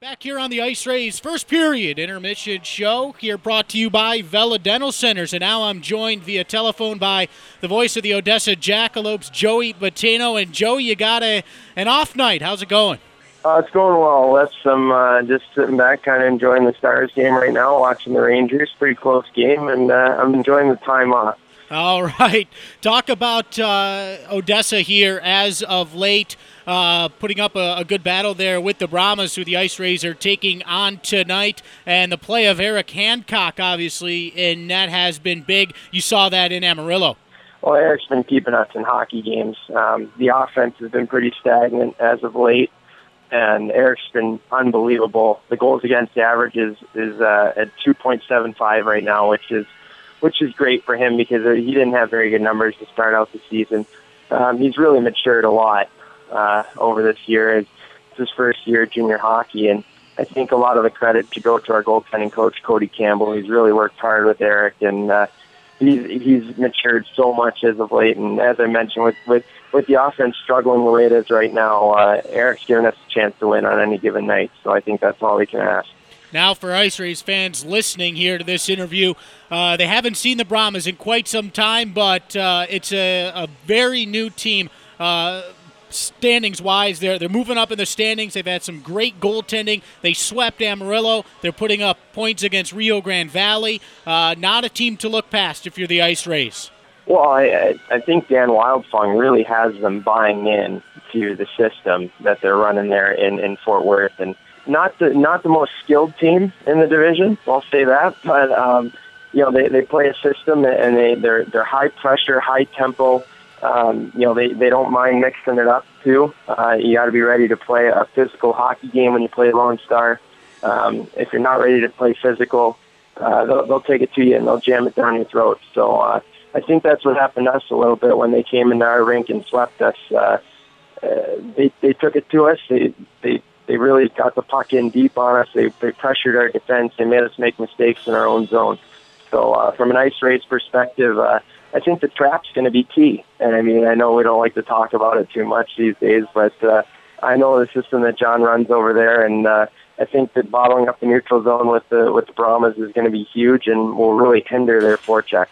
Back here on the Ice Rays first period intermission show, here brought to you by Vela Dental Centers. And now I'm joined via telephone by the voice of the Odessa Jackalopes, Joey Battaino. And Joey, you got a an off night. How's it going? Uh, it's going well. That's some uh, just sitting back, kind of enjoying the Stars game right now, watching the Rangers. Pretty close game, and uh, I'm enjoying the time off. All right. Talk about uh, Odessa here as of late uh, putting up a, a, good battle there with the Brahmas, who the Ice Rays are taking on tonight. And the play of Eric Hancock, obviously, and that has been big. You saw that in Amarillo. Well, Eric's been keeping us in hockey games. Um, the offense has been pretty stagnant as of late, and Eric's been unbelievable. The goals against average is is uh, at 2.75 right now, which is which is great for him because he didn't have very good numbers to start out the season. Um, he's really matured a lot, uh, over this year. It's his first year at junior hockey, and I think a lot of the credit to go to our goaltending coach Cody Campbell. He's really worked hard with Eric, and uh, he's he's matured so much as of late. And as I mentioned, with with with the offense struggling the way it is right now, uh, Eric's given us a chance to win on any given night. So I think that's all we can ask. Now, for Ice Rays fans listening here to this interview, uh, they haven't seen the Brahmas in quite some time, but uh, it's a, a, very new team. Uh, standings wise. They're they're moving up in the standings. They've had some great goaltending. They swept Amarillo. They're putting up points against Rio Grande Valley. Uh, not a team to look past if you're the Ice Rays. Well, I I think Dan Wildfong really has them buying in to the system that they're running there in in Fort Worth, and not the not the most skilled team in the division. I'll say that, but um, you know they they play a system and they they're they're high pressure, high tempo um, you know, they, they don't mind mixing it up too. Uh, you got to be ready to play a physical hockey game when you play Lone Star. Um, if you're not ready to play physical, uh, they'll, they'll take it to you and they'll jam it down your throat. So uh, I think that's what happened to us a little bit when they came into our rink and swept us. Uh, uh, they they took it to us. They they they really got the puck in deep on us. They they pressured our defense. They made us make mistakes in our own zone. So uh, from an Ice Rays perspective. Uh, I think the trap's going to be key. And I mean, I know we don't like to talk about it too much these days, but uh, I know the system that John runs over there, and uh, I think that bottling up the neutral zone with the with the Brahmas is going to be huge and will really hinder their forecheck.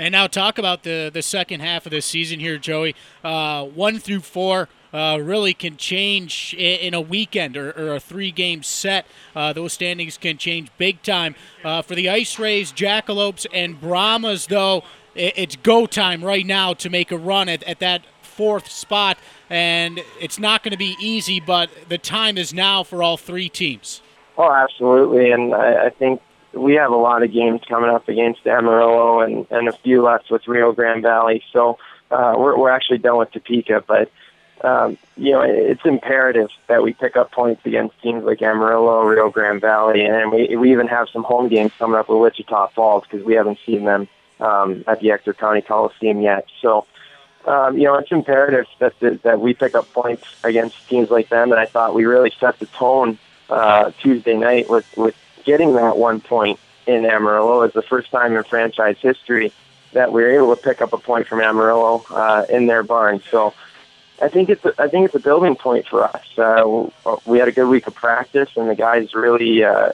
And now talk about the the second half of the season here, Joey. Uh, one through four. Uh, really can change in a weekend or, or a three game set. Uh, those standings can change big time. Uh, for the Ice Rays, Jackalopes, and Brahmas, though, it's go time right now to make a run at, at that fourth spot. And it's not going to be easy, but the time is now for all three teams. Oh, absolutely. And I, I think we have a lot of games coming up against Amarillo and, and a few left with Rio Grande Valley. So uh, we're, we're actually done with Topeka. But, um, you know, it's imperative that we pick up points against teams like Amarillo, Rio Grande Valley. And we, we even have some home games coming up with Wichita Falls because we haven't seen them um, at the Ector County Coliseum yet. So, um, you know, it's imperative that, that that we pick up points against teams like them. And I thought we really set the tone uh, Tuesday night with with getting that one point in Amarillo. It's the first time in franchise history that we were able to pick up a point from Amarillo uh, in their barn. So. I think it's a, I think it's a building point for us. Uh, we had a good week of practice, and the guys really uh,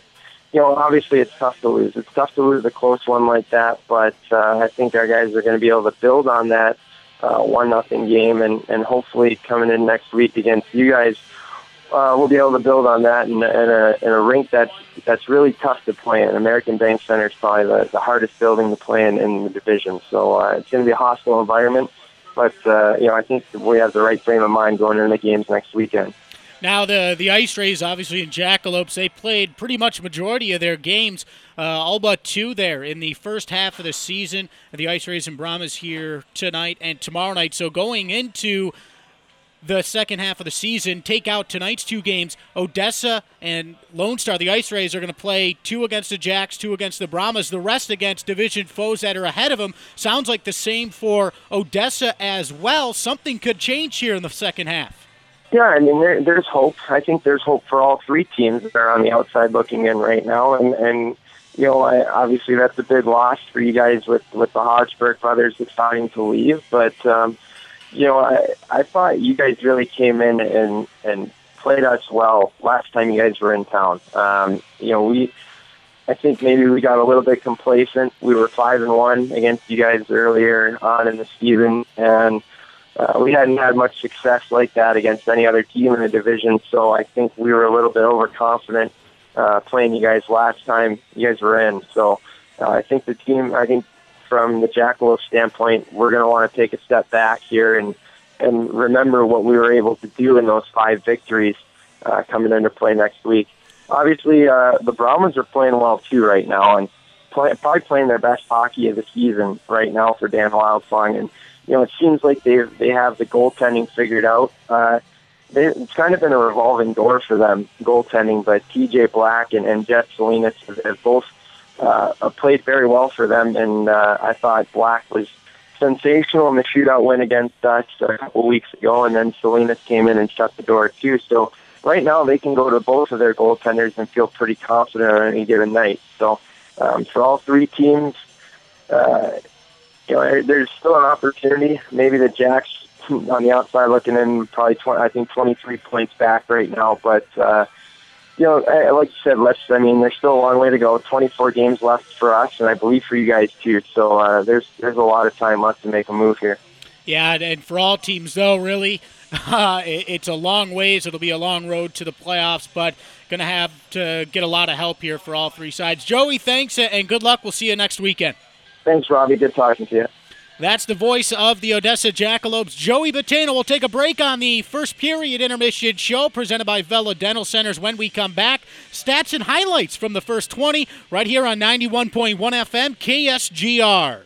you know, obviously it's tough to lose. It's tough to lose a close one like that, but uh, I think our guys are going to be able to build on that uh, one nothing game, and and hopefully coming in next week against you guys, uh, we'll be able to build on that in, in a in a rink that's that's really tough to play in. American Bank Center is probably the, the hardest building to play in in the division, so uh, it's going to be a hostile environment. But uh, you know, I think we have the right frame of mind going into the games next weekend. Now the the Ice Rays, obviously in Jackalopes, they played pretty much majority of their games, uh, all but two there in the first half of the season. The Ice Rays and Brahmas here tonight and tomorrow night. So going into the second half of the season, take out tonight's two games. Odessa and Lone Star, the Ice Rays, are going to play two against the Jacks, two against the Brahmas. The rest against division foes that are ahead of them. Sounds like the same for Odessa as well. Something could change here in the second half. Yeah, I mean, there, there's hope. I think there's hope for all three teams that are on the outside looking in right now, and and you know, I, obviously that's a big loss for you guys with with the Hodgeberg brothers deciding to leave. But um, you know, I I thought you guys really came in and and played us well last time you guys were in town. Um, you know, we I think maybe we got a little bit complacent. We were five and one against you guys earlier on in the season, and uh, we hadn't had much success like that against any other team in the division. So I think we were a little bit overconfident uh, playing you guys last time you guys were in. So uh, I think the team, I think from the Jackalope standpoint, we're going to want to take a step back here and and remember what we were able to do in those five victories uh, coming into play next week. Obviously, uh, the Brahmas are playing well too right now, and play, probably playing their best hockey of the season right now for Dan Wildfong. And you know, it seems like they they have the goaltending figured out. Uh, they, it's kind of been a revolving door for them goaltending, but TJ Black and, and Jeff Salinas have both uh, played very well for them, and uh, I thought Black was sensational in the shootout win against us a couple weeks ago, and then Salinas came in and shut the door too. So right now they can go to both of their goaltenders and feel pretty confident on any given night. So um, for all three teams, uh, you know, there's still an opportunity. Maybe the Jacks on the outside looking in, probably 20, I think 23 points back right now, but. Uh, you know, like you said, let's. I mean, there's still a long way to go. 24 games left for us, and I believe for you guys too. So uh, there's there's a lot of time left to make a move here. Yeah, and for all teams though, really, uh, it's a long ways. It'll be a long road to the playoffs, but going to have to get a lot of help here for all three sides. Joey, thanks and good luck. We'll see you next weekend. Thanks, Robbie. Good talking to you. That's the voice of the Odessa Jackalopes, Joey Battaino. We'll take a break on the first period intermission show presented by Vela Dental Centers. When we come back, stats and highlights from the first 20 right here on 91.1 FM KSGR.